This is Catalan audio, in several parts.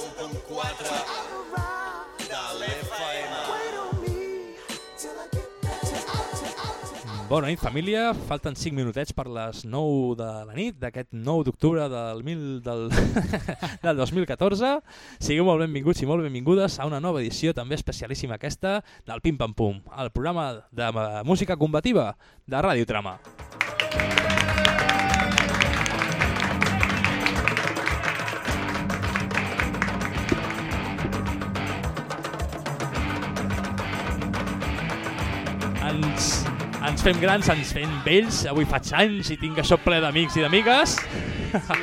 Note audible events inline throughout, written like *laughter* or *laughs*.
91.4 de l'FM. Bona nit, família. Falten 5 minutets per les 9 de la nit d'aquest 9 d'octubre del, mil, del, *laughs* del 2014. Sigueu molt benvinguts i molt benvingudes a una nova edició també especialíssima aquesta del Pim Pam Pum, el programa de música combativa de Ràdio Trama. Ens, ens fem grans, ens fem vells, avui faig anys i tinc això ple d'amics i d'amigues. *laughs*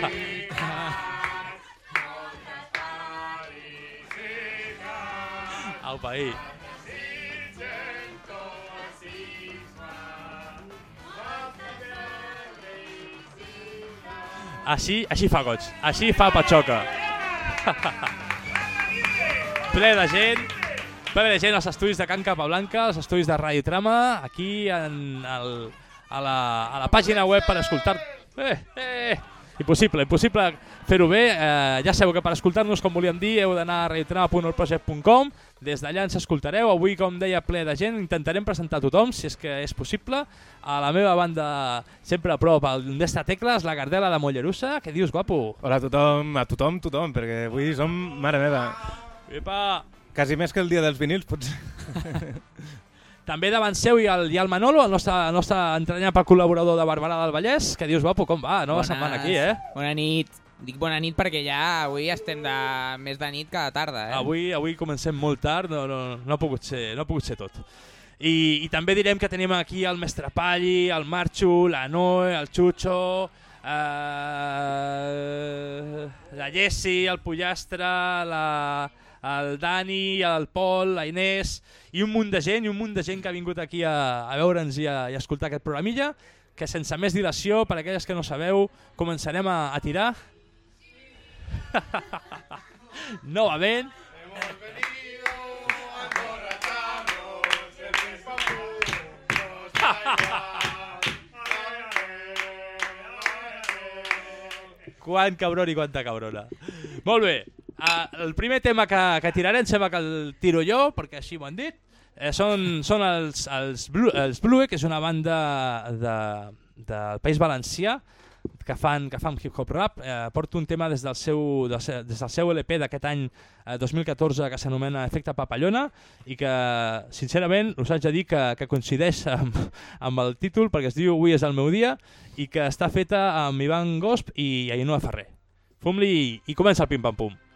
Au, país. Així, així fa goig, així fa patxoca. *laughs* ple de gent, ple de gent als estudis de Can Capablanca, als estudis de Ràdio Trama, aquí en el, a, la, a la pàgina web per escoltar... Eh, eh, impossible, impossible fer-ho bé. Eh, ja sabeu que per escoltar-nos, com volíem dir, heu d'anar a radiotrama.orproject.com. Des d'allà ens escoltareu. Avui, com deia, ple de gent. Intentarem presentar a tothom, si és que és possible. A la meva banda, sempre a prop, el d'esta tecla, és la Gardela de Mollerussa. Què dius, guapo? Hola a tothom, a tothom, tothom, perquè avui som, mare meva, Epa! Quasi més que el dia dels vinils, potser. També davant seu hi ha el, hi ha el Manolo, el nostre, el nostre entranyable col·laborador de Barberà del Vallès. Què dius, guapo? Com va? Nova setmana aquí, eh? Bona nit. Dic bona nit perquè ja avui estem de més de nit que de tarda, eh? Avui, avui comencem molt tard, no, no, no, ha pogut ser, no ha pogut ser tot. I, I també direm que tenim aquí el Mestre Palli, el Marxo, la Noe, el Xucho, eh, la Jessi, el Pollastre, la, el Dani, el Pol, la Inés i un munt de gent, i un munt de gent que ha vingut aquí a, a veure'ns i, a, i a escoltar aquest programilla, que sense més dilació, per aquelles que no sabeu, començarem a, a tirar. *laughs* Novament. *laughs* Quan cabron i quanta cabrona. Molt bé. Uh, el primer tema que, que tiraré em sembla que el tiro jo, perquè així m'ho han dit. Eh, són, són els, els, Blue, els Blue, que és una banda de, del País Valencià que fan, que fan hip-hop rap. Eh, porto un tema des del seu, des del seu LP d'aquest any eh, 2014 que s'anomena Efecte Papallona i que, sincerament, us haig de dir que, que coincideix *laughs* amb, amb el títol perquè es diu Avui és el meu dia i que està feta amb Ivan Gosp i Ainhoa Ferrer. Fum-li i comença el pim-pam-pum.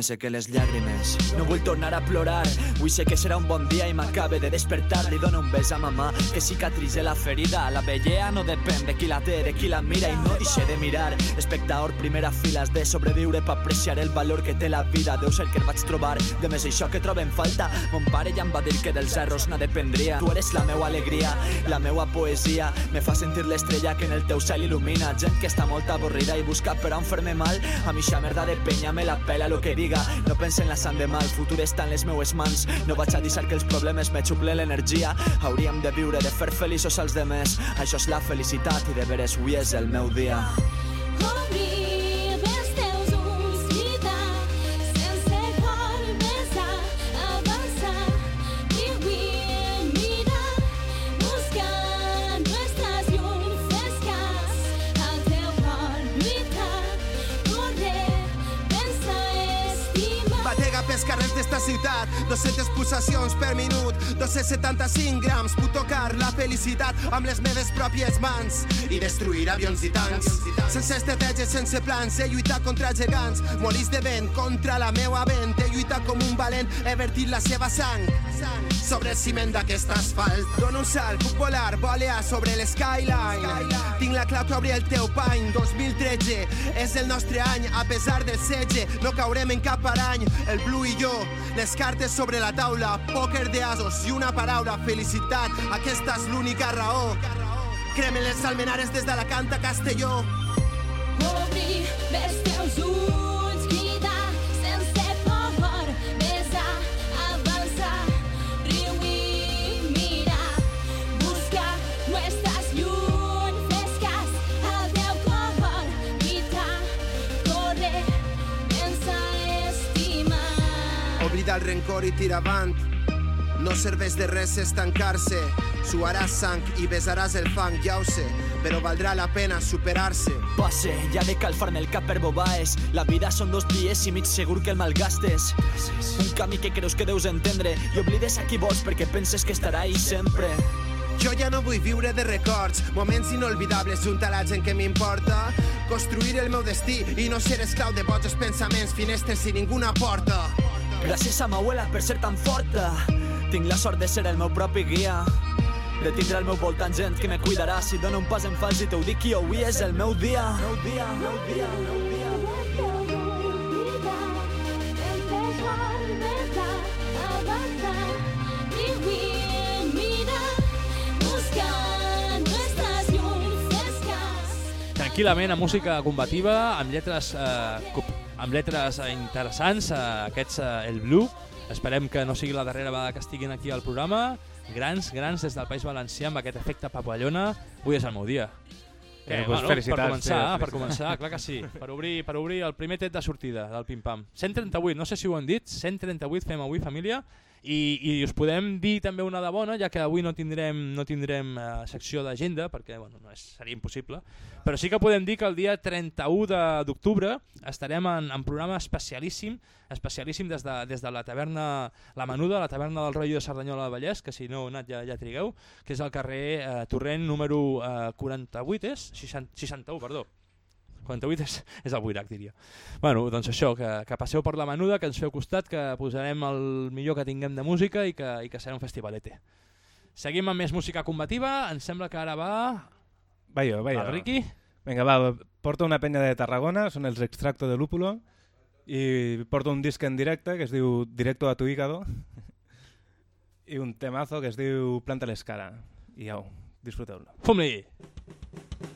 Me seque les llàgrimes, no vull tornar a plorar. Avui sé que serà un bon dia i m'acabe de despertar. Li dono un bes a mamà, que cicatritze la ferida. La bellea no depèn de qui la té, de qui la mira I no deixe de mirar. Espectador, primera fila, has de sobreviure Per apreciar el valor que té la vida. Deu ser que el vaig trobar, de més això que trobem falta. Mon pare ja em va dir que dels errors no dependria. Tu eres la meua alegria, la meua poesia. Me fa sentir l'estrella que en el teu cel il·lumina. Gent que està molt avorrida i busca per on fer-me mal. A mi xa merda de penya me la pela lo que diga No pense en la sang demà, el futur està en les meues mans. No vaig a deixar que els problemes me xuple l'energia. Hauríem de viure, de fer feliços als demés. Això és la felicitat i de veres avui és el meu dia. Obrir pulsacions per minut. 275 grams Puc tocar la felicitat amb les meves pròpies mans. I destruir avions i tancs. Sense estratègies, sense plans he lluitat contra gegants. Molins de vent contra la meua vent he lluitat com un valent he vertit la seva sang sobre el ciment d'aquest asfalt. Dono un salt, puc volar, volear sobre l'skyline tinc la clau que obri el teu pany. 2013 és el nostre any. A pesar del setge no caurem en cap parany el blue i jo les cartes sobre la taula. Pòquer d'asos i una paraula. Felicitat. Aquesta és l'única raó. Cremen les almenares des d'Alacant a Castelló el rencor i tira avant. No serveix de res estancar-se. Suaràs sang i besaràs el fang, ja ho sé, però valdrà la pena superar-se. Passe, ja de calfar-me el cap per bobaes. La vida són dos dies i mig segur que el malgastes. Un camí que creus que deus entendre i oblides a qui vols perquè penses que estarà ahí sempre. Jo ja no vull viure de records, moments inolvidables junt a la gent que m'importa. Construir el meu destí i no ser esclau de bojos pensaments, finestres i ninguna porta. Gràcies a ma abuela per ser tan forta. Tinc la sort de ser el meu propi guia. De tindre al meu voltant gent que me cuidarà si dono un pas en fals i t'ho dic i avui és el meu dia. Meu dia, meu dia, meu dia. Tranquil·lament, a música combativa, amb lletres, eh, amb lletres eh, interessants, eh, aquests, eh, el Blue. Esperem que no sigui la darrera vegada que estiguin aquí al programa. Grans, grans des del País Valencià amb aquest efecte papallona. Avui és el meu dia. Eh, doncs felicitats, per començar, tio, per començar, clar que sí. Per obrir, per obrir el primer tet de sortida del pim-pam. 138, no sé si ho han dit, 138 fem avui, família. I, I us podem dir també una de bona, ja que avui no tindrem, no tindrem eh, secció d'agenda, perquè bueno, no és, seria impossible, però sí que podem dir que el dia 31 de- d'octubre estarem en, en programa especialíssim, especialíssim des de, des de la taverna La Menuda, la taverna del rotllo de Cerdanyola del Vallès, que si no heu anat ja, ja trigueu, que és al carrer eh, Torrent número eh, 48, és? 60, 61, perdó. 48 és, *laughs* és el Buirac, diria. Bueno, doncs això, que, que passeu per la menuda, que ens feu costat, que posarem el millor que tinguem de música i que, i que serà un festivalete. Seguim amb més música combativa, em sembla que ara va Va jo, va jo. el Ricky. Vinga, va, porto una penya de Tarragona, són els Extracto de Lúpulo, i porto un disc en directe que es diu Directo a tu hígado, i un temazo que es diu Planta l'escara. I au, disfruteu-lo. Fum-li! Yo,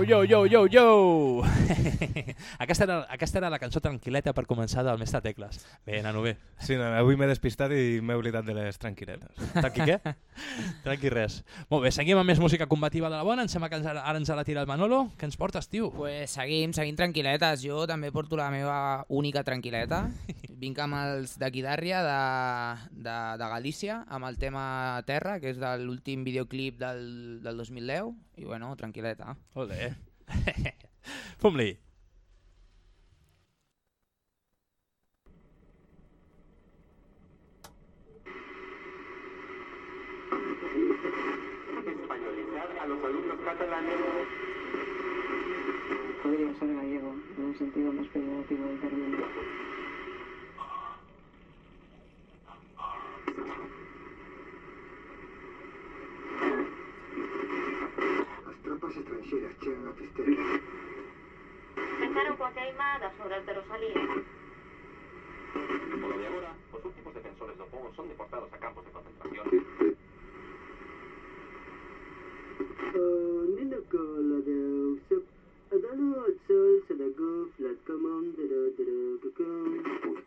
yo, yo, yo, yo! *laughs* aquesta, era, aquesta era la cançó tranquil·leta per començar del Mestre Tecles. Bé, nano, bé. Sí, no, avui m'he despistat i m'he oblidat de les tranquil·letes. Tranqui què? *laughs* Tranqui res. Molt bé, seguim amb més música combativa de la bona. Em sembla que ens, ara ens ha de tirar el Manolo. Què ens portes, tio? Pues seguim, seguim tranquil·letes. Jo també porto la meva única tranquil·leta. *laughs* Vinc amb els d'aquí d'Àrria, de, de, de Galícia, amb el tema Terra, que és de l'últim videoclip del, del 2010. I bueno, tranquil·leta. Pumley. a los alumnos catalanes. Podría ser gallego, en el sentido más peyorativo del término. Las tropas extranjeras llegan a Fistela. Pecaron Koteima das obras de Rosalía. Por lo de agora, os últimos defensores do povo son deportados a campos de concentración. De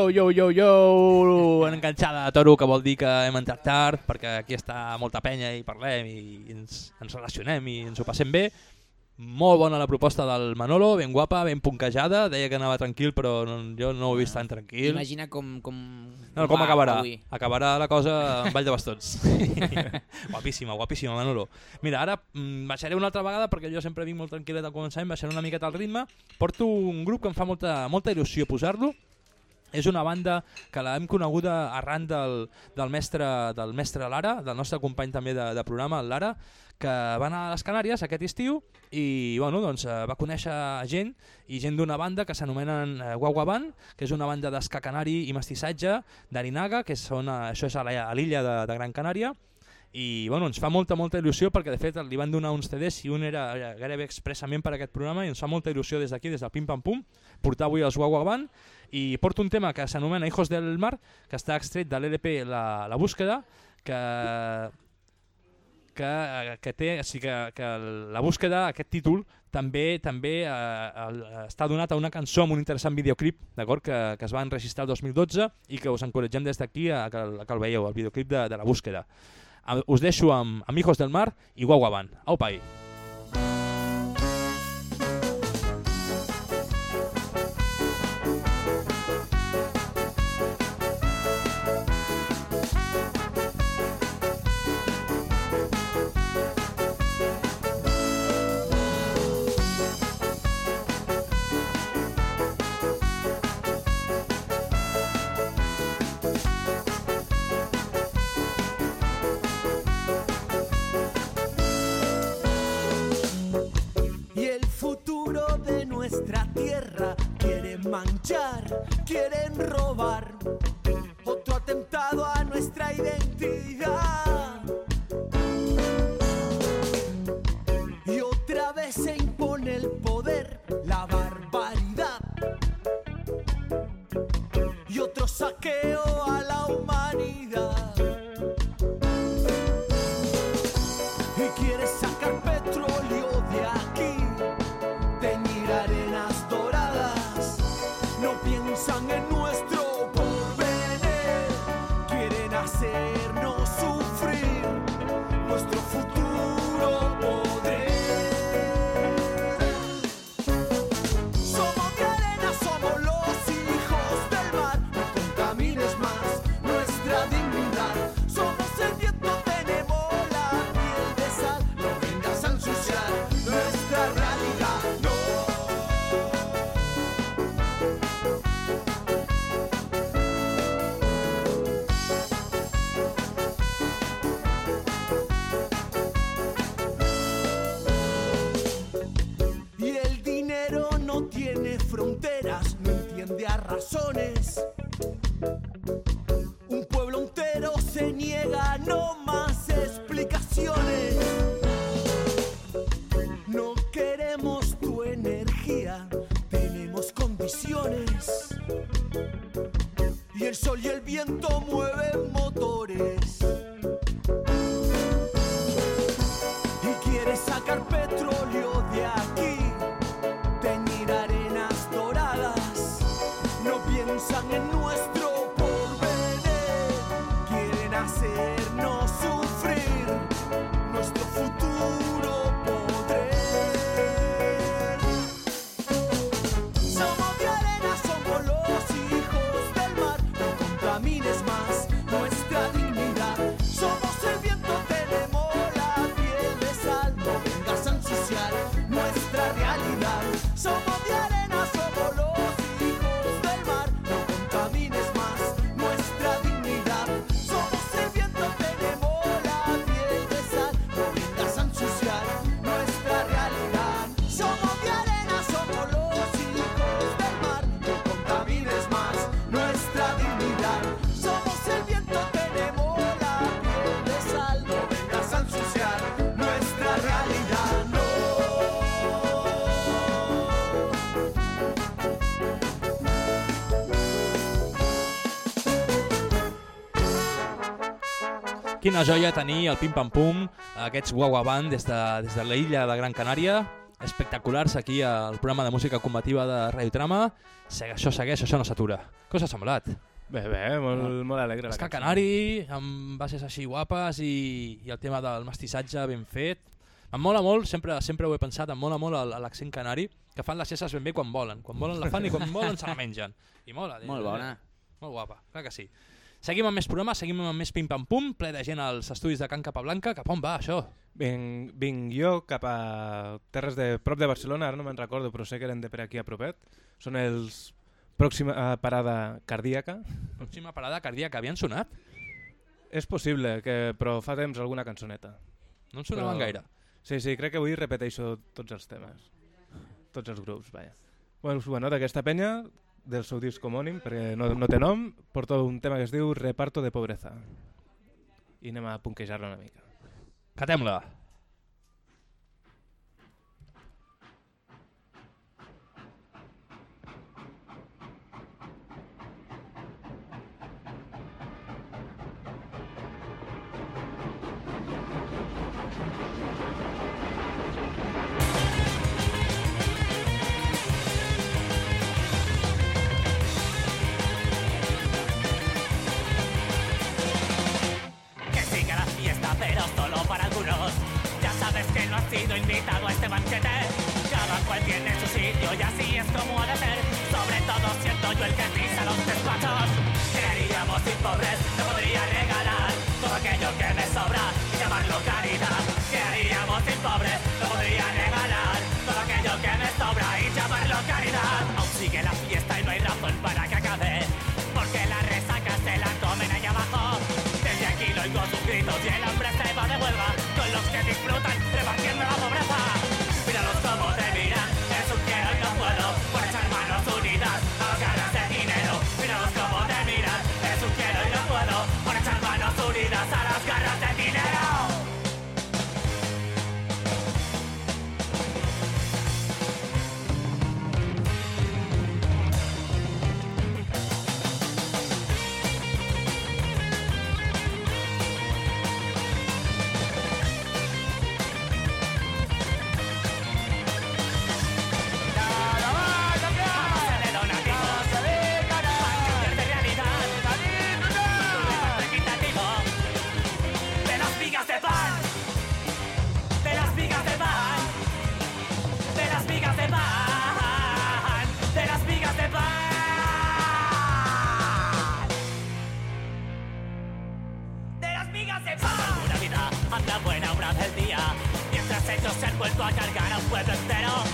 Yo, yo, yo, yo, enganxada de toro, que vol dir que hem entrat tard, perquè aquí està molta penya i parlem i ens, ens relacionem i ens ho passem bé. Molt bona la proposta del Manolo, ben guapa, ben punquejada, deia que anava tranquil, però no, jo no ho he vist tan tranquil. Imagina com, com, No, com acabarà? avui. Acabarà la cosa amb ball de bastons. *laughs* guapíssima, guapíssima, Manolo. Mira, ara mm, baixaré una altra vegada perquè jo sempre vinc molt tranquil·let al començament, baixaré una miqueta el ritme. Porto un grup que em fa molta, molta il·lusió posar-lo. És una banda que l'hem coneguda arran del, del, mestre, del mestre Lara, del nostre company també de, de programa, el Lara, que va anar a les Canàries aquest estiu i bueno, doncs, eh, va conèixer gent i gent d'una banda que s'anomenen eh, Guagua Band, que és una banda d'esca canari i mestissatge d'Arinaga, que són, eh, això és a la- a l'illa de, de Gran Canària, i bueno, ens fa molta, molta il·lusió perquè de fet li van donar uns CDs i un era gairebé expressament per aquest programa i ens fa molta il·lusió des d'aquí, des del Pim Pam Pum, portar avui els Guagua Band i porto un tema que s'anomena Hijos del Mar, que està extret de l'LP La, la Búsqueda, que que, que té, o sigui que, que la búsqueda, aquest títol, també també eh, està donat a una cançó amb un interessant videoclip d'acord que, que es va enregistrar el 2012 i que us encoratgem des d'aquí a, el- a que el veieu, el videoclip de, de la búsqueda. A- Us deixo amb, amb Hijos del Mar i Guagua Band. Au, pai! Y manchar, quieren robar. Otro atentado a nuestra identidad. Y otra vez se impone el poder, la barbaridad. Quina joia tenir el Pim Pam Pum, aquests Guagua Band des de, des de l'illa de Gran Canària. espectaculars aquí al programa de música combativa de Radio Trama. Això segueix, això no s'atura. Què us ha semblat? Bé, bé, molt, molt alegre. la Esca. Canari, amb bases així guapes i, i el tema del mestissatge ben fet. Em mola molt, sempre sempre ho he pensat, em mola molt el- l'accent canari, que fan les cesses ben bé quan volen. Quan volen la fan i quan *laughs* volen se la mengen. I mola. Molt bona. Molt guapa, clar que sí. Seguim amb més programes, seguim amb més pim-pam-pum, ple de gent als estudis de Can Capablanca. Cap on va, això? Vinc, vinc jo cap a terres de prop de Barcelona, ara no me'n recordo, però sé que eren de per aquí a propet. Són els pròxima eh, parada cardíaca. Pròxima parada cardíaca, havien sonat? És possible, que, però fa temps alguna cançoneta. No en sonaven gaire. Sí, sí, crec que avui repeteixo tots els temes. Tots els grups, vaja. Bueno, bueno d'aquesta penya, del seu disc homònim, perquè no, no té nom, porto un tema que es diu Reparto de pobreza. I anem a punquejar-la una mica. Catem-la. Solo para algunos. Ya sabes que no has sido invitado a este banquete. Cada cual tiene su sitio y así es como ha de ser. Sobre todo siento yo el que pisa los despachos. Creeríamos sin pobres, no podría regalar todo aquello que me sobra y llamarlo caridad. ¿Qué haríamos sin pobres? Se va de huelga con los que disfrutan repartiendo la pobreza. Míralos como te miran, es un quiero y no puedo por echar manos unidas a las ellos se han vuelto a cargar a un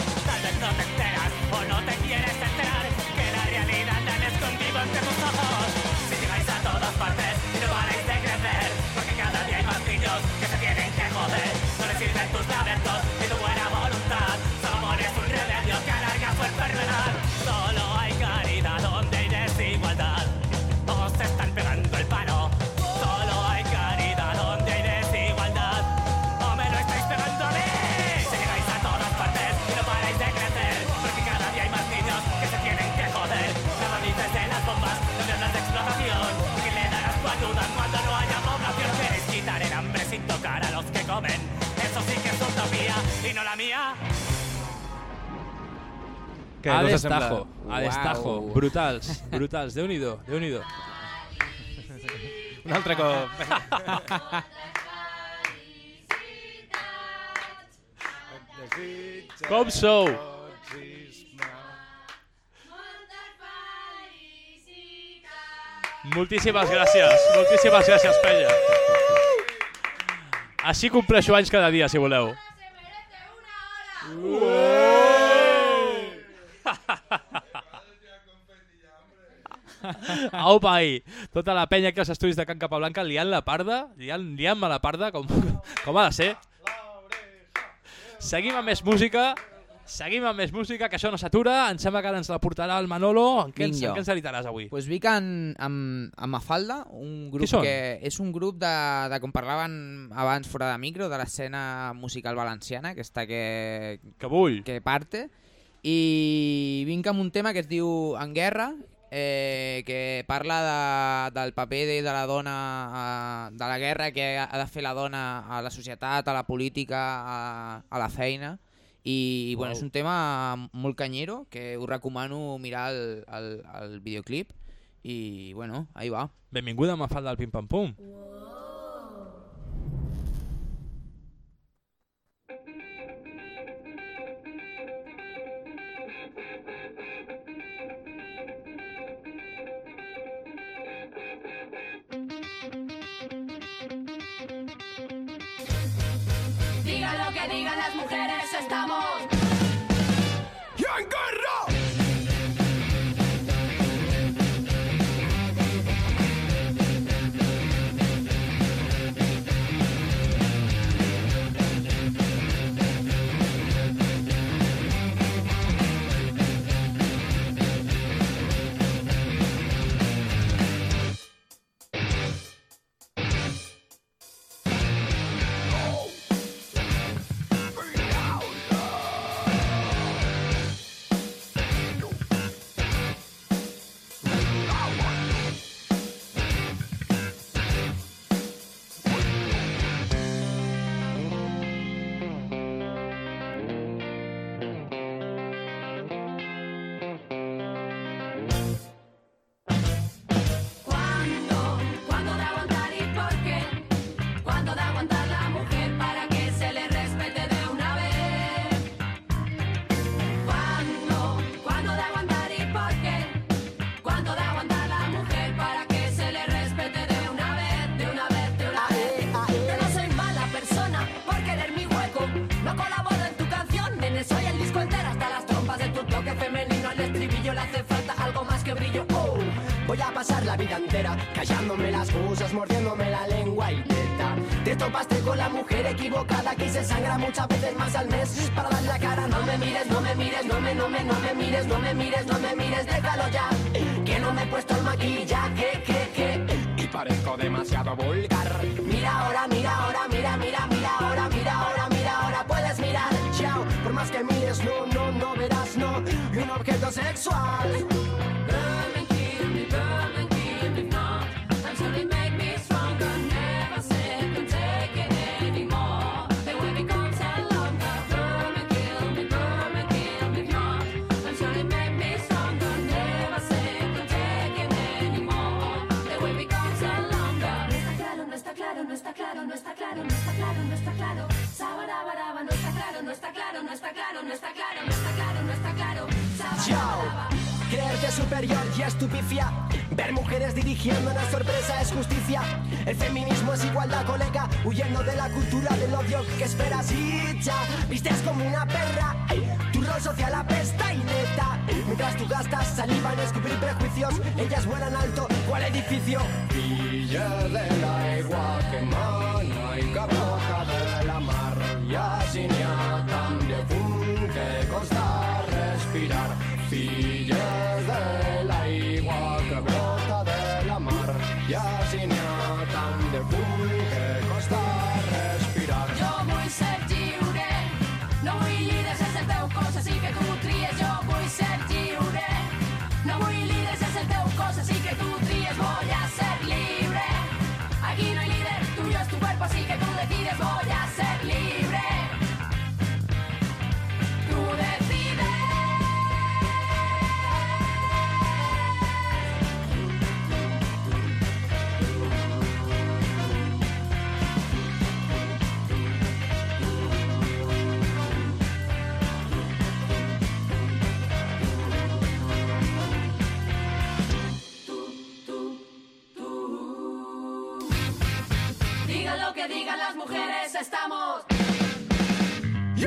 Què, a destajo, a destajo. Uau. Brutals, brutals. Déu-n'hi-do, déu nhi déu Un altre cop. Com sou? Moltíssimes gràcies, moltíssimes gràcies, penya. Així compleixo anys cada dia, si voleu. *laughs* Au, pai! Tota la penya aquí als estudis de Can Capablanca liant la parda, liant- liant-me la parda, com, *laughs* com ha de ser. Seguim amb més música, seguim amb més música, que això no s'atura. Em sembla que ara ens la portarà el Manolo. En què, ens, Vinc en què ens editaràs avui? Pues vi que en, amb, amb Mafalda, un grup que és un grup de, de com parlaven abans fora de micro, de l'escena musical valenciana, que està que, que vull, que parte, i vinc amb un tema que es diu En guerra, eh, que parla de, del paper de, de la dona, a, de la guerra que ha de fer la dona a la societat, a la política, a, a la feina. I, i wow. bueno, és un tema molt canyero, que us recomano mirar el, el, el videoclip. I bueno, ahí va. Benvinguda a Mafalda al Pim Pam Pum. Wow. estamos. no está claro, no está claro, no está claro, no está claro, no está claro, no está claro superior y estupifia. Ver mujeres dirigiendo una sorpresa es justicia. El feminismo es igualdad, colega, huyendo de la cultura del odio que esperas y ya. Vistes como una perra, tu rol social apesta y neta. Mientras tú gastas saliva en descubrir prejuicios, ellas vuelan alto, ¿cuál edificio? Villa de la Igua, que mano y capoca de la mar, ya sin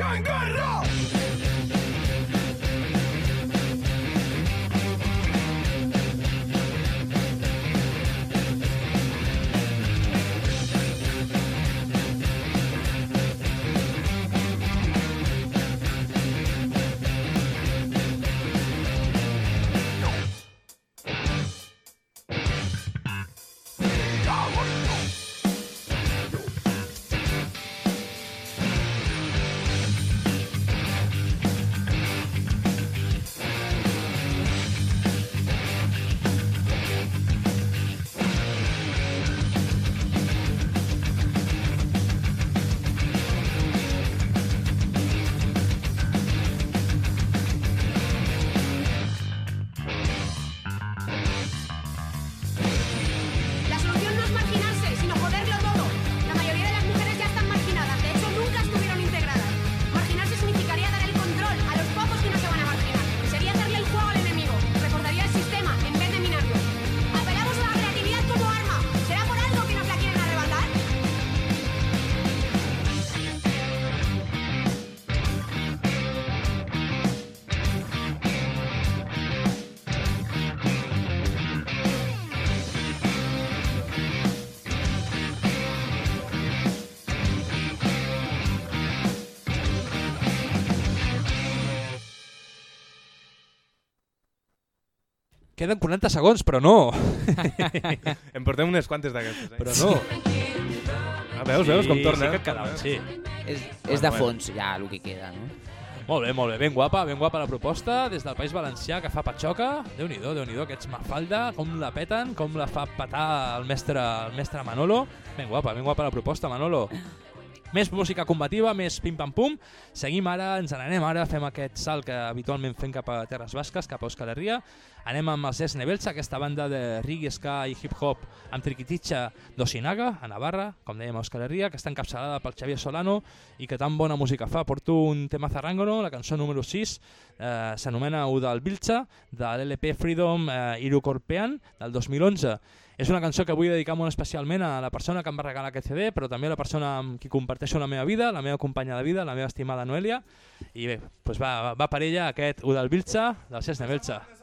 Jungle! Queden 40 segons, però no. *laughs* Em portem unes quantes d'aquestes. Eh? Però no. Ah, veus, veus com Sí, torna? Sí que et quedaven, sí. És, és de fons, ja, el que queda, no? Molt bé, molt bé, ben guapa, ben guapa la proposta des del País Valencià que fa patxoca. Déu-n'hi-do, déu nhi déu aquests Mafalda, com la peten, com la fa petar el mestre, el mestre Manolo. Ben guapa, ben guapa la proposta, Manolo. Més música combativa, més pim-pam-pum. Seguim ara, ens n'anem ara, fem aquest salt que habitualment fem cap a Terres Basques, cap a Euskal Herria. Anem amb els Es Nebelsa, aquesta banda de reggae, ska i hip-hop amb triquititxa d'Osinaga, a Navarra, com dèiem a Euskal Herria, que està encapçalada pel Xavier Solano i que tan bona música fa. Porto un tema zarrangono, la cançó número 6, eh, s'anomena Udal Bilcha, de l'LP Freedom eh, Irukorpean, del 2011. És una cançó que vull dedicar molt especialment a la persona que em va regalar aquest CD, però també a la persona amb qui comparteixo la meva vida, la meva companya de vida, la meva estimada Noelia. I bé, doncs va, va per ella aquest Udal Bilcha del Cesne Belcha. Ezkerrezko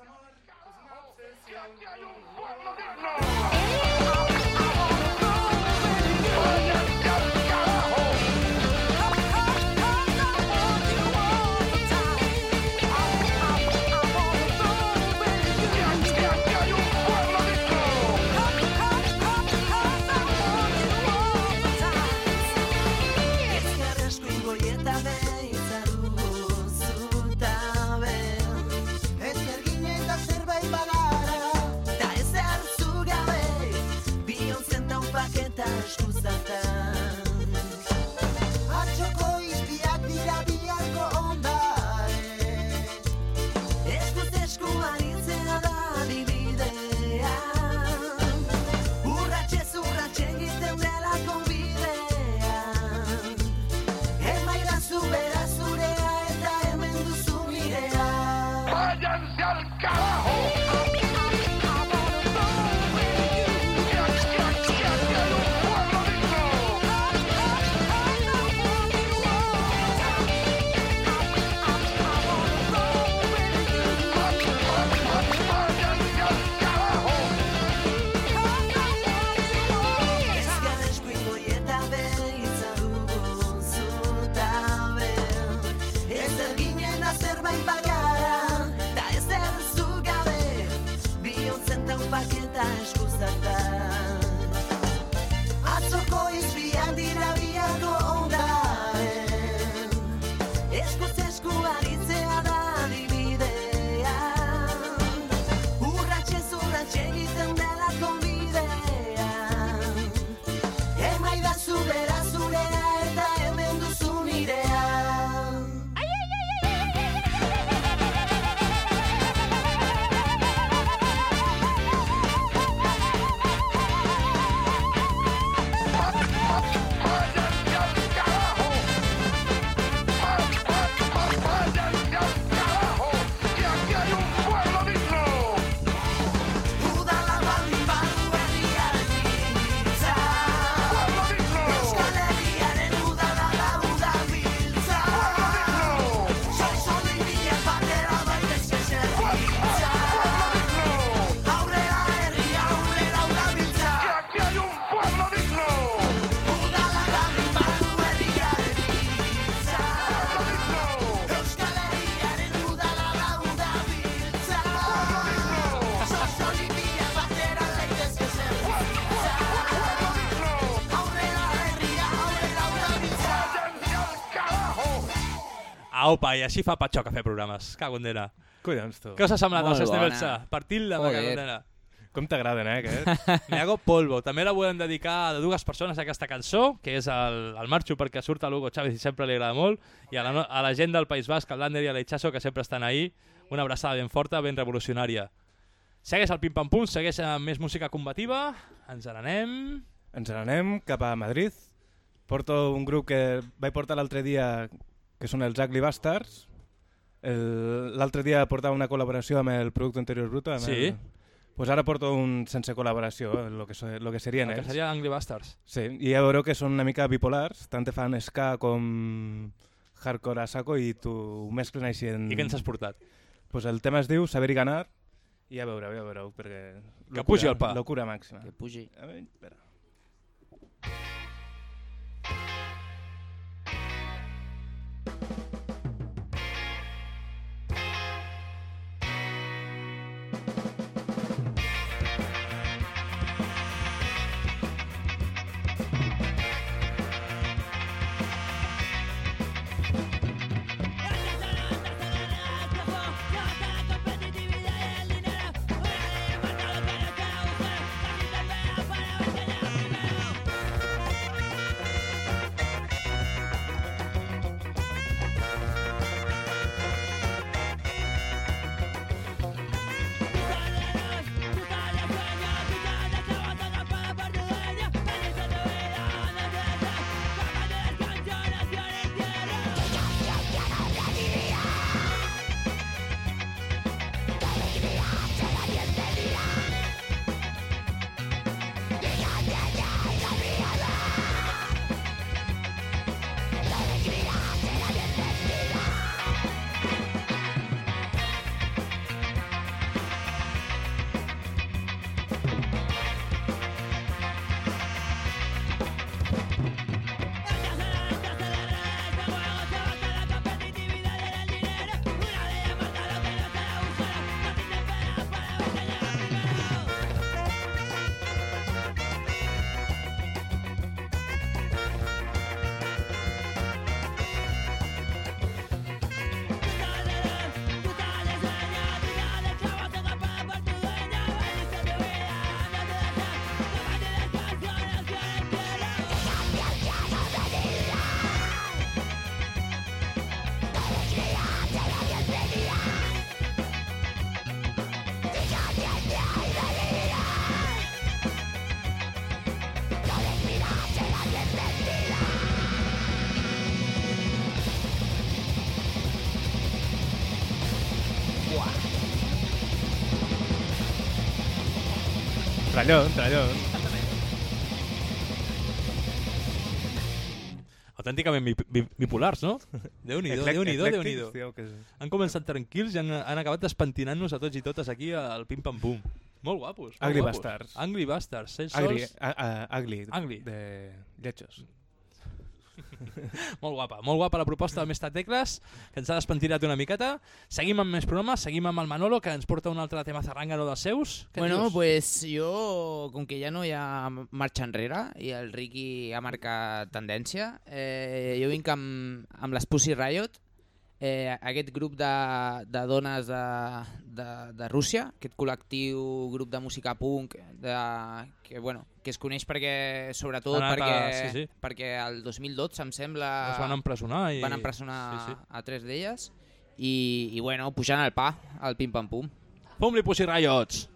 Aupa, i així fa patxoca fer programes. Cago en dena. Collons, tu. Què us ha semblat el Molt Cesne bona. Belcha? Partit-la, me cago en nena. Com t'agraden, eh, aquest? *laughs* Me hago polvo. També la volem dedicar a dues persones a aquesta cançó, que és el, el Marxo perquè surt a l'Hugo Chávez i sempre li agrada molt, i a la, a la gent del País Basc, al Lander i a l'Eichazo, que sempre estan ahí. Una abraçada ben forta, ben revolucionària. Segueix el pim-pam-pum, segueix amb més música combativa. Ens n'anem... Ens n'anem cap a Madrid. Porto un grup que vaig portar l'altre dia, que són els Ugly Bastards. El- L'altre dia portava una col·laboració amb el Producte Interior Bruto. Amb Sí. El... Pues ara porto un sense col·laboració, el que, so- lo que serien El que ells. seria Angry Bastards. Sí, i ja veureu que són una mica bipolars, tant te fan ska com hardcore a saco i tu ho mesclen així en... I què ens has portat? Pues el tema es diu Saber i ganar i ja veureu, ja veureu, perquè... Que pugi el pa. Locura màxima. Que pugi. A veure, espera. Trallón, trallón. Autènticament bi- bi- bipolars, no? Déu-n'hi-do, eclèctics, Déu-n'hi-do. tio, que és- Han començat tranquils i han, han acabat despentinant-nos a tots i totes aquí al pim-pam-pum. Molt guapos. Molt Ugly guapos. Bastards. Ugly Bastards. Ells Agri, a, a, ugly, Ugly. de lletjos. *laughs* molt guapa, molt guapa la proposta del mestre Tecles, que ens ha despentinat una miqueta. Seguim amb més programes, seguim amb el Manolo, que ens porta un altre tema zarrangano dels seus. Què Bueno, dius? pues jo, com que ja no hi ha marxa enrere i el Ricky ha marcat tendència, eh, jo vinc amb, amb les Pussy Riot, eh, aquest grup de, de dones de, de, de Rússia, aquest col·lectiu grup de música punk de, que, bueno, que es coneix perquè, sobretot anat perquè, a- sí, sí. perquè el 2012 em sembla Les van empresonar i- van empresonar sí, sí. a tres d'elles i, i bueno, pujant el pa al pim-pam-pum. Fum-li Pussy Riots!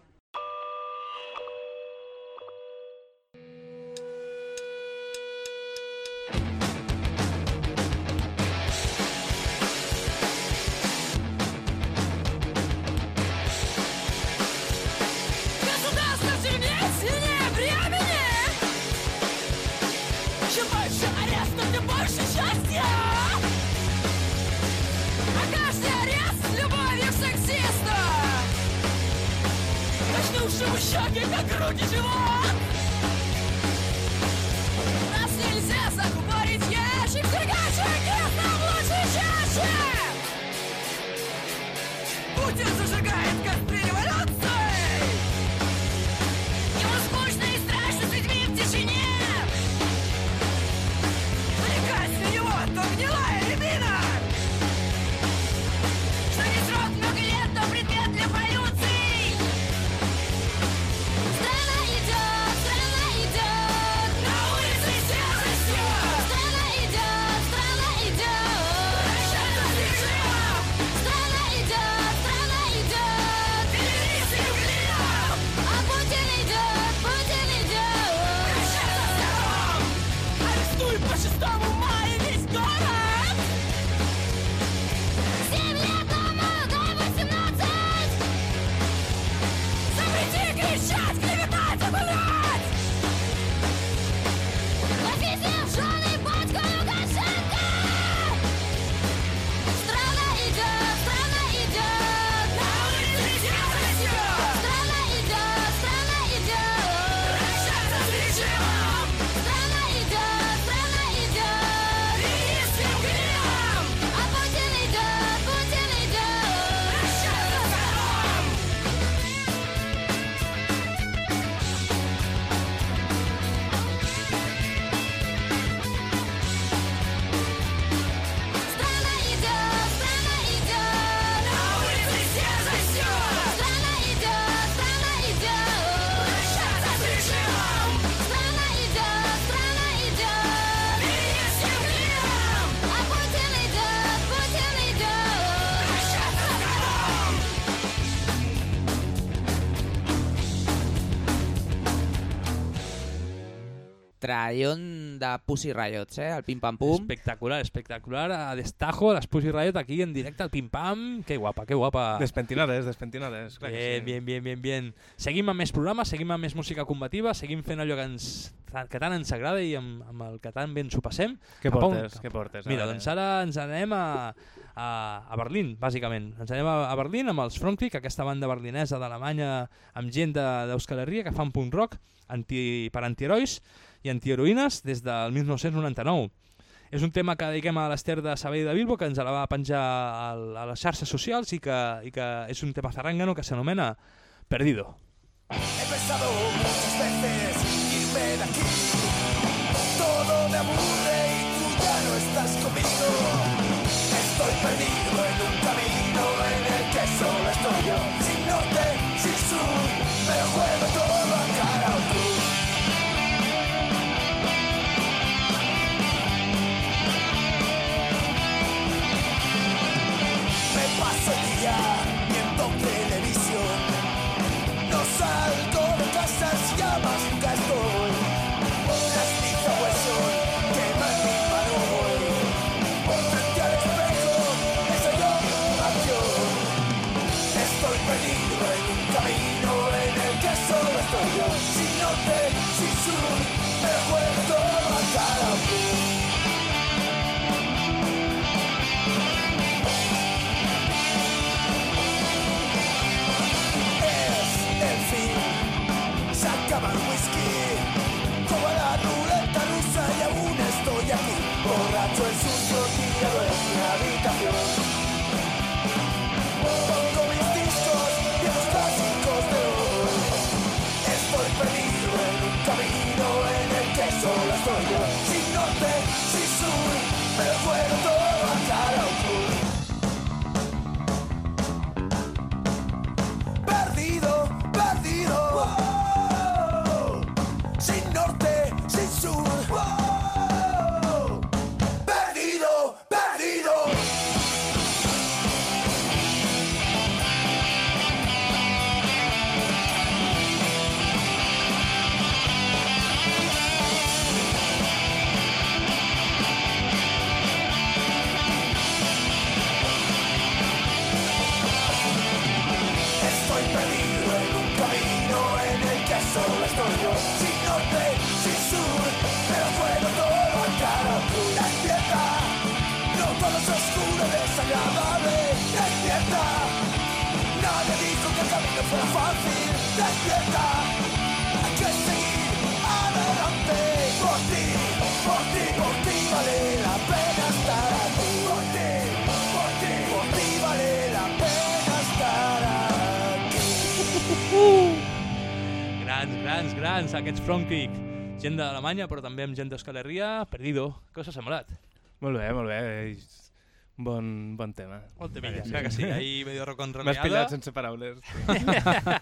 Trallón de Pussy Riots, eh? El pim-pam-pum. Espectacular, espectacular. A destajo las Pussy Riot aquí en directe al pim-pam. Que guapa, que guapa. Despentinades, despentinades. Clar que Bien, sí. bien, bien, bien, bien. Seguim amb més programes, seguim amb més música combativa, seguim fent allò que, ens, que tant ens agrada i amb, amb el que tant bé ens ho passem. Què portes? Què portes? Mira, doncs ara ens anem a, a, a Berlín, bàsicament. Ens anem a, a Berlín amb els Frontkick, aquesta banda berlinesa d'Alemanya amb gent de- d'Euskal Herria que fan punk rock anti, per antiherois i antiheroïnes des del 1999. És un tema que dediquem a l'Ester de Sabell de Bilbo, que ens la va penjar a les xarxes socials i que, i que és un tema zarrangano que s'anomena Perdido. He pensado muchas veces irme de aquí. Todo me aburre y tú ya no estás conmigo. Estoy perdido solo estoy yo Sin norte, sin sur, pero juego todo a cara Despierta, no todo es oscuro, desagradable. Despierta, nadie dijo que el camino fuera fácil. Despierta, Grans, aquests Frontkick. Gent d'Alemanya, però també amb gent d'Euskal Herria. Perdido. Què us ha semblat? Molt bé, molt bé. bon, bon tema. Bon temilla, clar que sí, ahí medio roconroneada. M'has pillat sense paraules.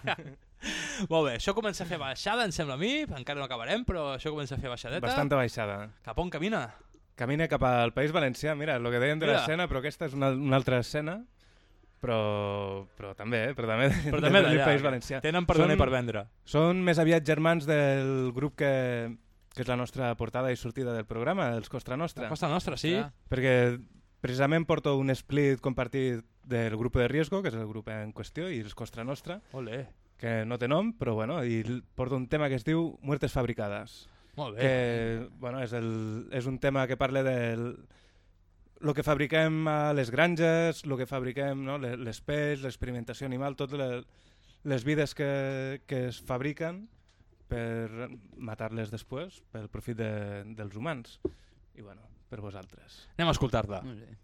*laughs* Molt bé, això comença a fer baixada, em sembla a mi. Encara no acabarem, però això comença a fer baixadeta. Bastanta baixada. Cap on camina? Camina cap al País Valencià, mira, el que deien de l'escena, però aquesta és una, una altra escena, però, però també, eh, però també, Però *laughs* també del País que Valencià. tenen per donar i per vendre. Són més aviat germans del grup que, que és la nostra portada i sortida del programa, els Costa Nostra. La Costa Nostra, sí. Clar. Perquè precisament porto un split compartit del grup de Riesgo, que és el grup en qüestió, i els Costa Nostra, Olé. que no té nom, però bueno, i porto un tema que es diu Muertes Fabricades. Molt bé. Que, bueno, és, el, és un tema que parla del el que fabriquem a les granges, el que fabriquem, no? le- les peix, l'experimentació animal, totes les, les vides que, que es fabriquen per matar-les després, pel profit de, dels humans. I bueno, per vosaltres. Anem a escoltar-la. Molt bé.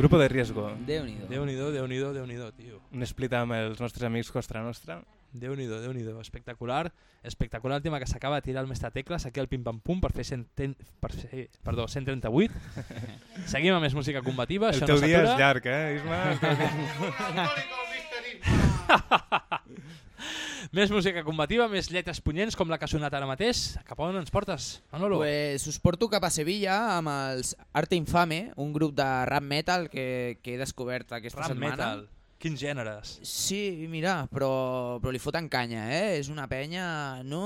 Grupo de riesgo. Déu-n'hi-do. Déu-n'hi-do, Déu-n'hi-do, Déu-n'hi-do, tio. Un split amb els nostres amics Costra Nostra. Déu-n'hi-do, Déu-n'hi-do, espectacular. Espectacular el tema que s'acaba de tirar el mestre Tecles aquí al pim-pam-pum per fer, 100, per fer perdó, 138. *laughs* Seguim amb més música combativa, El això teu no dia és llarg, eh, Isma? *laughs* *laughs* Més música combativa, més lletres punyents com la que ha sonat ara mateix. Cap a on ens portes, Manolo? Pues us porto cap a Sevilla amb els Arte Infame, un grup de rap metal que, que he descobert aquesta Rap setmana. metal. Quins gèneres? Sí, mira, però, però li foten canya, eh? És una penya... No,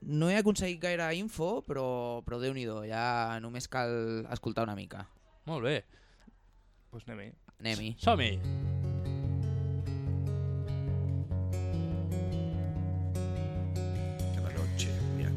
no he aconseguit gaire info, però, però déu-n'hi-do, ja només cal escoltar una mica. Molt bé. Pues anem-hi. Anem-hi. Som-hi.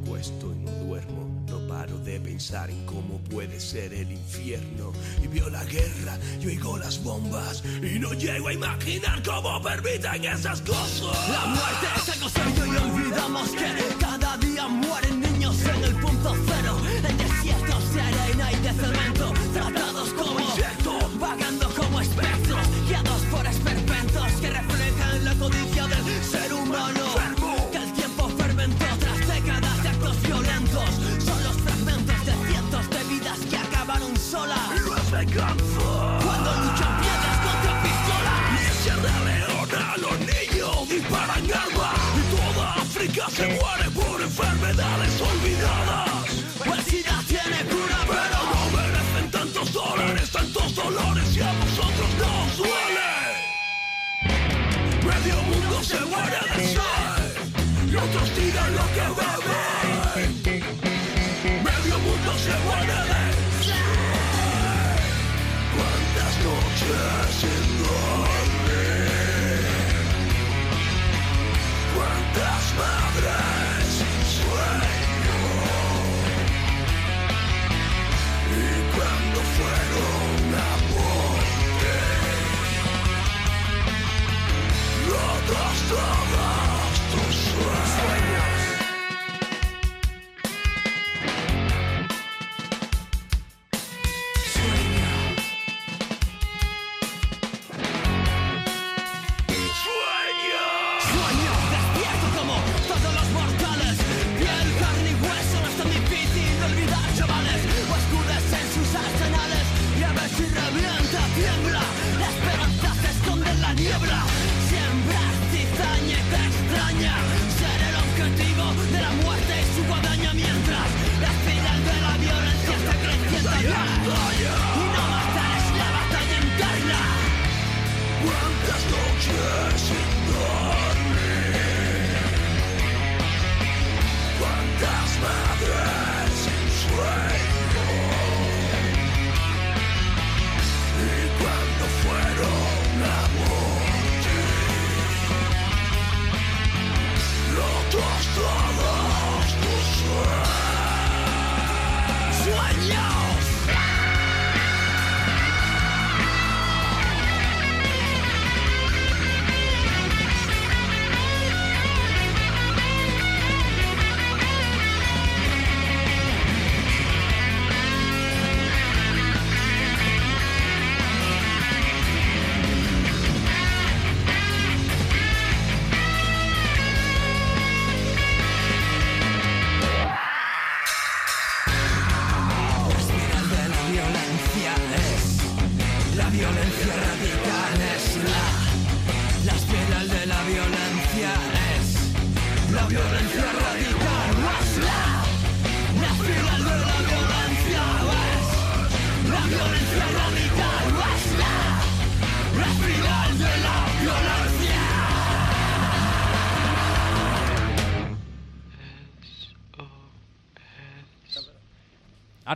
Acuesto y no duermo. No paro de pensar en cómo puede ser el infierno. Y veo la guerra y oigo las bombas. Y no llego a imaginar cómo permiten esas cosas. La muerte es algo serio y olvidamos que cada día mueren niños en el punto cero. En desiertos de arena y de cemento, tratados como insectos, vagando como espectros, guiados por esperpentos que reflejan la codicia del ser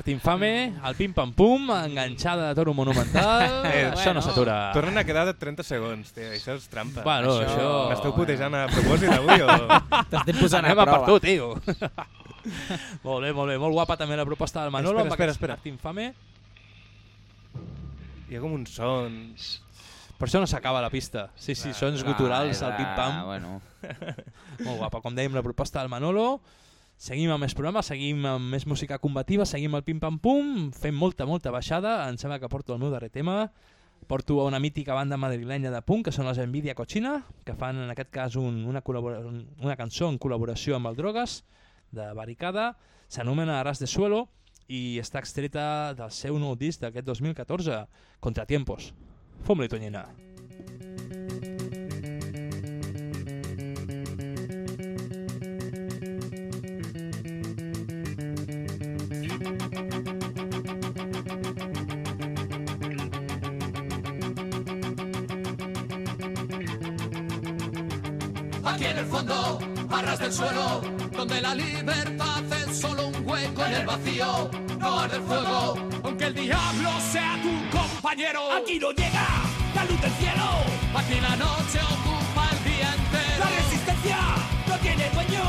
Art infame, el pim-pam-pum, enganxada de toro monumental... *laughs* Eh, això no s'atura. Tornen a quedar de 30 segons, tio. Això és trampa. Bueno, això... M'esteu putejant a propòsit avui o...? T'estem posant a Anem a per prova. tu, tio. *laughs* molt bé, molt bé. Molt guapa també la proposta del Manolo. Espera, espera, espera. Art infame. Hi ha com un son... Per això no s'acaba la pista. Sí, sí, sons va, guturals, va, el pim-pam. bueno. *laughs* Molt guapa. Com dèiem, la proposta del Manolo. Seguim amb més programes, seguim amb més música combativa, seguim el pim-pam-pum, fem molta, molta baixada, em sembla que porto el meu darrer tema, porto a una mítica banda madrilenya de punk, que són les Envidia Cochina, que fan en aquest cas un, una, una cançó en col·laboració amb el Drogas, de Barricada, s'anomena Arras de Suelo i està extreta del seu nou disc d'aquest 2014, Contratiempos. Fom-li, Tonyina. Aquí en el fondo, a ras del suelo, donde la libertad es solo un hueco en el vacío, no arde el fuego, aunque el diablo sea tu compañero. Aquí no llega la luz del cielo, aquí la noche ocupa el día entero. La resistencia no tiene dueño,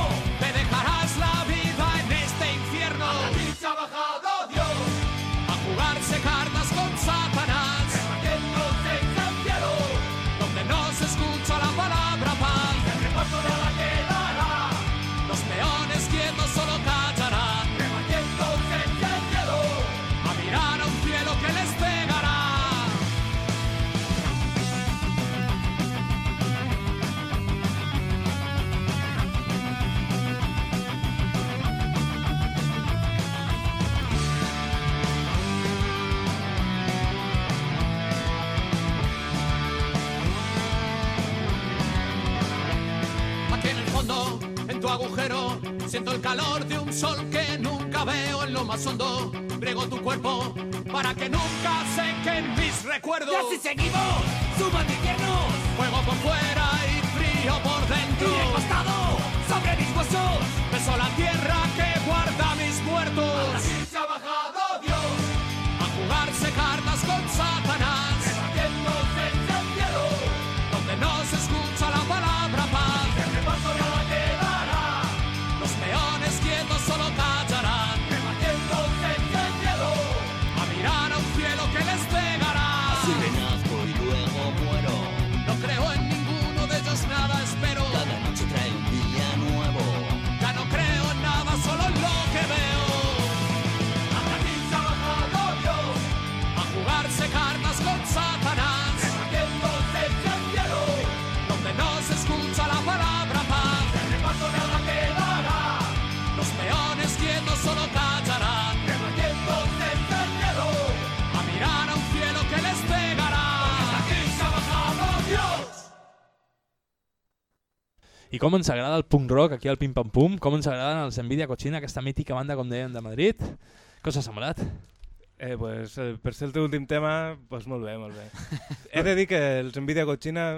siento el calor de un sol que nunca veo en lo más hondo. Brego tu cuerpo para que nunca sequen mis recuerdos. Y así seguimos, sumando inviernos. Fuego por fuera y frío por dentro. Y recostado sobre mis huesos, beso la tierra I com ens agrada el punk rock aquí al Pim Pam Pum, com ens agraden els Envidia Cochina, aquesta mítica banda, com dèiem, de Madrid. Què us ha semblat? Eh, pues, eh, per ser el teu últim tema, pues molt bé, molt bé. He de dir que els Envidia Cochina,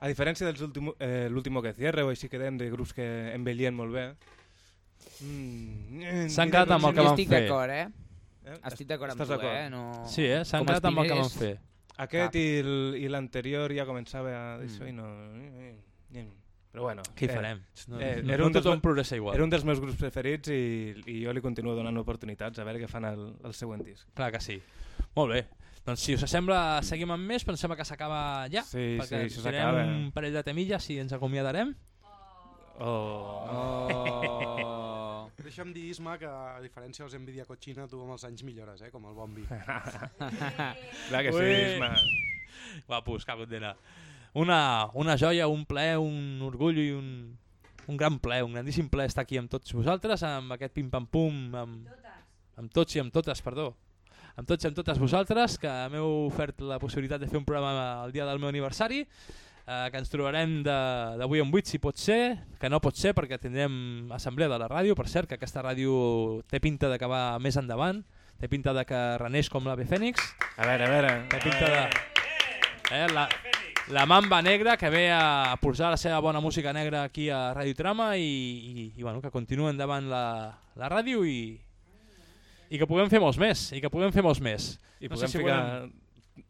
a diferència dels últim, eh, l'último que cierre o així que dèiem de grups que envellien molt bé, mm, S'han quedat amb el que van estic fer. d'acord, eh? Eh? Estic d'acord amb Estàs tu, d'acord? eh? No... Sí, eh? S'han quedat amb el que van fer. Aquest Ah. i l'anterior ja començava a dir això Mm. i no... Però bueno... Què hi farem? No- eh, no- era no un dels progressa igual. Era un dels meus grups preferits i, i jo li continuo donant oportunitats a veure què fan el, el següent disc. Clar que sí. Molt bé. Doncs si us sembla, seguim amb més, pensem que s'acaba ja, Sí, perquè sí, això tirem s'acaba. un parell de temilles i ens acomiadarem. Oh. *laughs* Deixa'm dir, Isma, que a diferència dels Nvidia Cochina, tu amb els anys millores, eh? com el bon vi. *laughs* Clar que sí. Isma. Guapos, cago en dena. Una, una joia, un plaer, un orgull i un, un gran plaer, un grandíssim plaer estar aquí amb tots vosaltres, amb aquest pim-pam-pum, amb, amb tots i amb totes, perdó. Amb tots i amb totes vosaltres, que m'heu ofert la possibilitat de fer un programa el dia del meu aniversari, eh, que ens trobarem de- d'avui en 8 si pot ser, que no pot ser perquè tindrem assemblea de la ràdio, per cert, que aquesta ràdio té pinta va més endavant, té pinta de que reneix com l'Ave Fènix. A veure, a veure. Té pinta de... Eh, la, la Mamba Negra que ve a posar la seva bona música negra aquí a Radio Trama i, i, i bueno, que continua endavant la, la ràdio i, i que puguem fer molts més, i que puguem fer molts més. I No sé si ficar volem-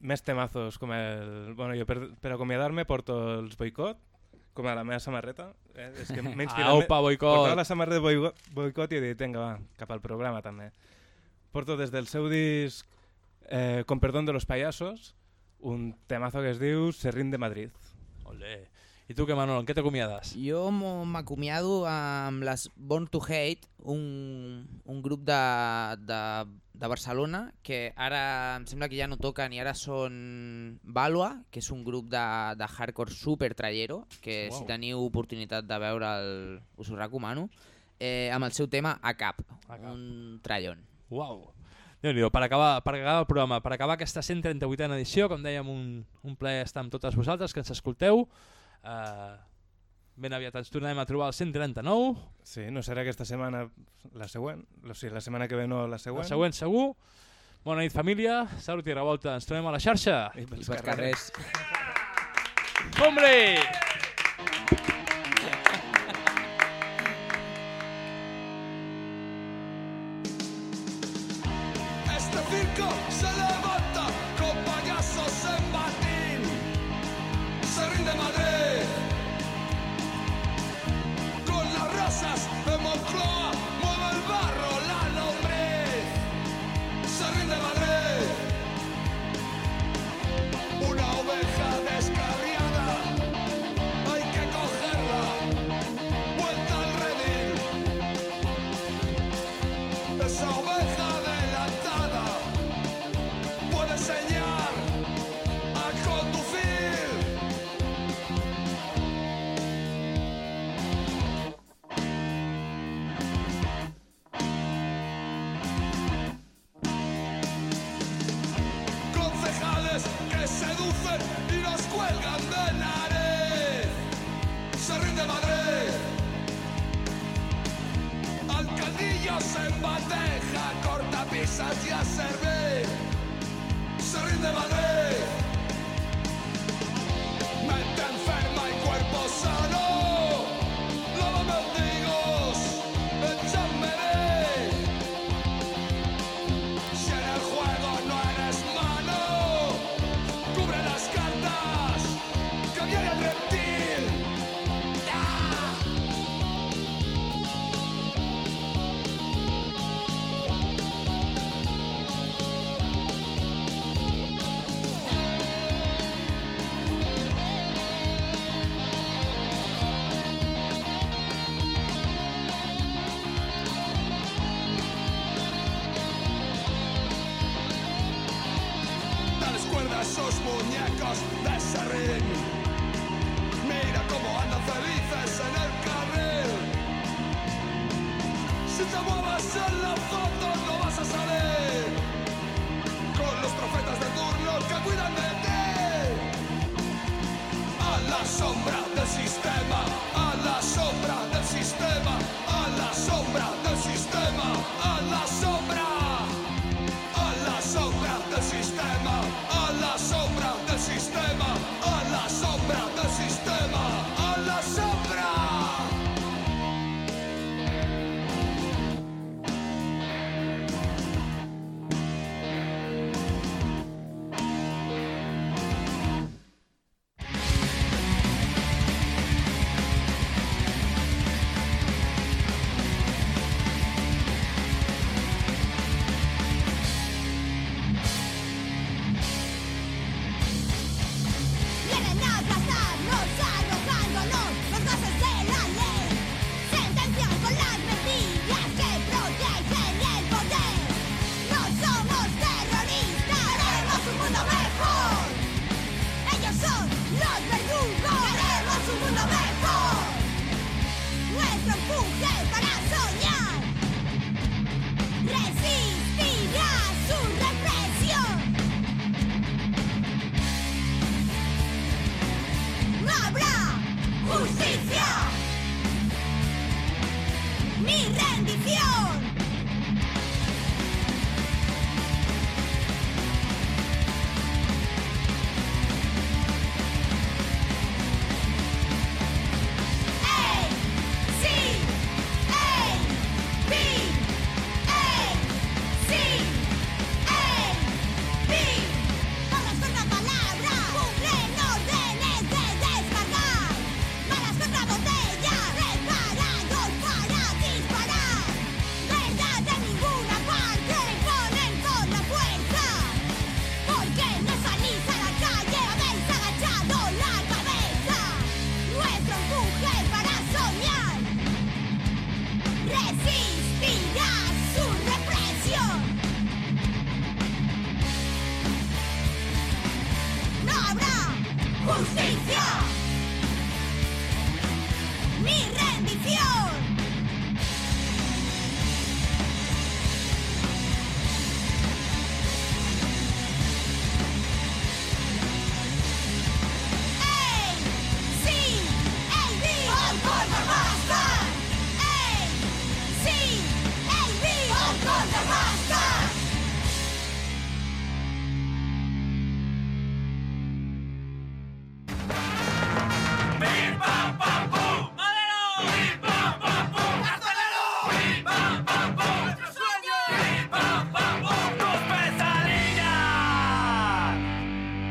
més temazos com el... Bueno, jo per, per acomiadar-me porto els boicot, com a la meva samarreta. Eh? És que *laughs* m'he inspirat... Aupa, Boicot. Portava la samarreta de boicot, boicot i he dit, vinga, va, cap al programa també. Porto des del seu disc eh, Con perdón de los payasos un temazo que es diu Serrín de Madrid. Olé. I tu què, Manol, en què t'acomiades? Jo m'acomiado amb les Born to Hate, un, un grup de, de, de Barcelona que ara em sembla que ja no toquen i ara són Valua, que és un grup de, de hardcore super trallero, que Uau. si teniu oportunitat de veure'l us ho recomano, eh, amb el seu tema A Cap, un trallon. Uau. Déu nhi per, acabar, per acabar el programa, per acabar aquesta 138a edició, com dèiem, un, un plaer estar amb totes vosaltres, que ens escolteu. Uh, ben aviat ens tornarem a trobar al 139. Sí, no serà aquesta setmana la següent, o sigui, la setmana que ve no la següent. La següent segur. Bona nit, família. Salut i revolta. Ens trobem a la xarxa. I pels pels carrers. Hombre! Alcaldillos en bandeja, cortapisas y a servir. Se rinde Madrid.